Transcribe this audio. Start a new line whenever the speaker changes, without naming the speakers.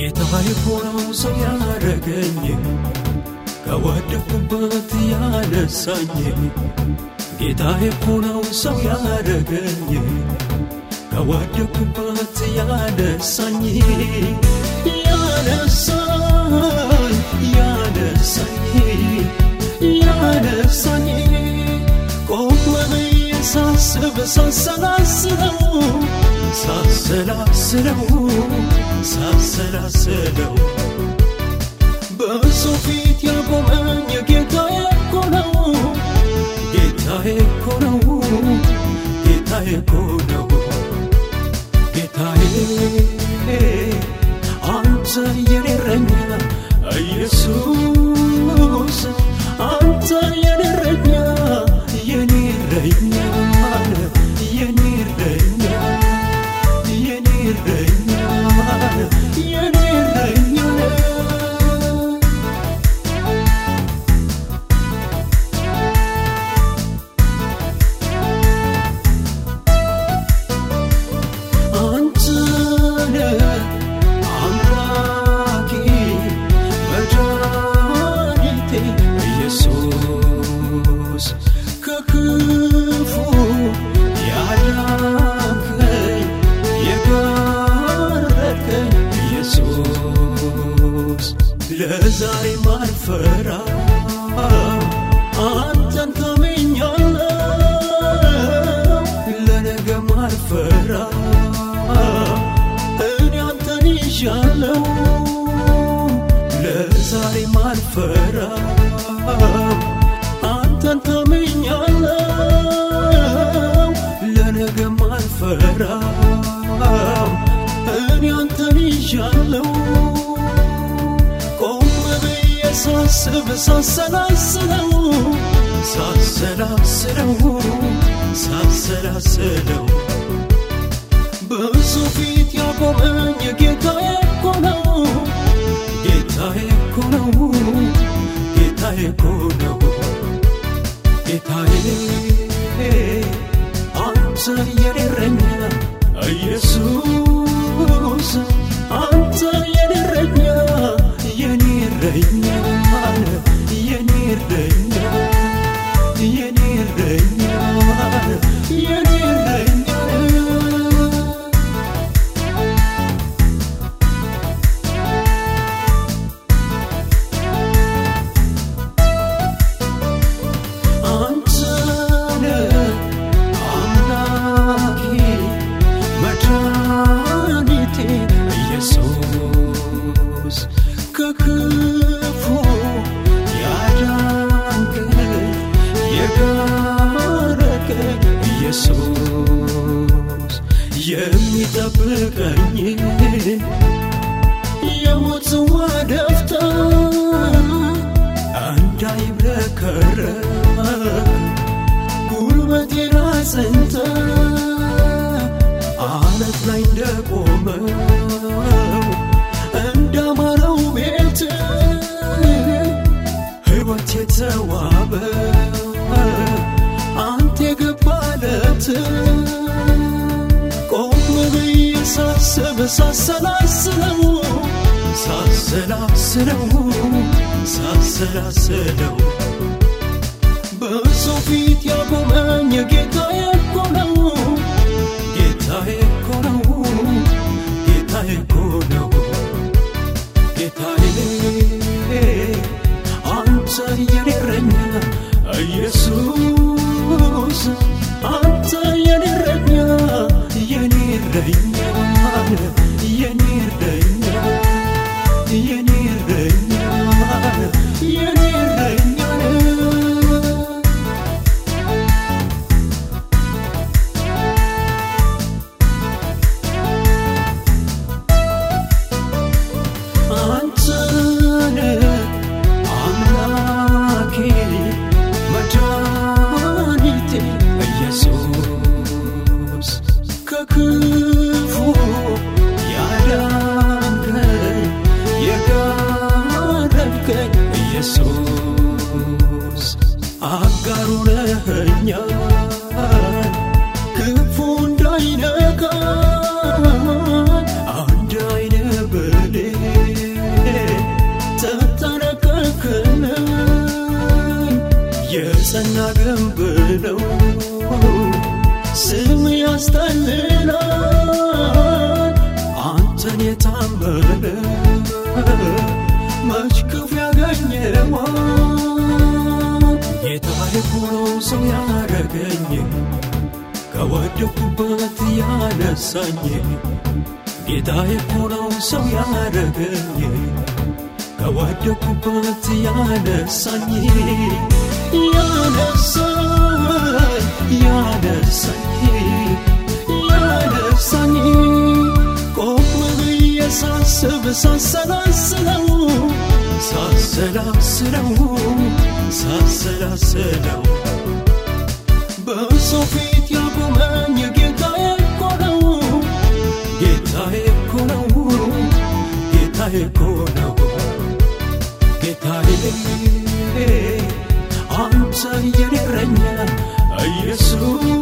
ጌታ የሆነው ሰው ያረገኝ ከወደኩበት ያነሳኝ ጌታ የሆነው ሰው ያረገኝ ከወደኩበት ያነሳኝ ያነሳኝ ያነሳኝ ያነሳኝ ቆም ብዬ ሳስብ ሳሰላስለው ሳሰላስለው ሳሰላስለው በሰው ፊት ያቆመኝ ጌታዬ እኮ ነው። ጌታዬ እኮ ነው። ጌታዬ እኮ ነው። ጌታዬ አንተ የኔ እረኛ ኢየሱስ አንተ የኔ እረኛ ኢየሱስ ከክፉ ያዳንከኝ የጋረድከኝ ኢየሱስ ለዛሬ ማልፈራ አንተን ታመኛለሁ ለነገ ማልፈራ እኔ አንተን ይዣለሁ ለዛሬ ማልፈራ ይዣለሁ ቆም ብዬ ሳስብ ሳሰላስለው ሳሰላስለው ሳሰላስለው። በሱ ፊት የጋረከኝ ኢየሱስ የሚጠብቀኝ የሞት ጽዋ ደፍታ እንዳይብረከረክ ጉልበቴን አጽንተ አለት ላይ እንደቆመው ሳሰላስለው ሳሰላስለው ሳሰላስለው። በሰው ፊት ያቆመኝ ጌታዬ እኮ ነው ጌታዬ እኮ ነው ጌታዬ እኮ ነው ጌታዬ አንተ የኔ እረኛ ኢየሱስ አንተ የኔ እረኛ Yeni yerdeyim ኢየሱስ አጋሩ ነኸኛል ክፉ እንዳይነካን አንድ አይነ በሌ ተጠነቀቅልኝ የጸና ግንብ ነው ስም ያስጠልላል አንተን የታመነ wa Yetaariku roomsoo yaada geenye Kawadde kubbaatti yaada sanye Yetaariku roomsoo yaada geenye Kawadde kubbaatti yaada sanye Yaada sanye yaada sanye yaada sanye Kookuma biyya saasaba saasalaasalawo. ሳሰላስለው ሳሰላስለው። በሰው ፊት ያቆመኝ ጌታዬ እኮ ነው ጌታዬ እኮ ነው ጌታዬ እኮ ነው። ጌታዬ አንተ እየነረኛ ኢየሱስ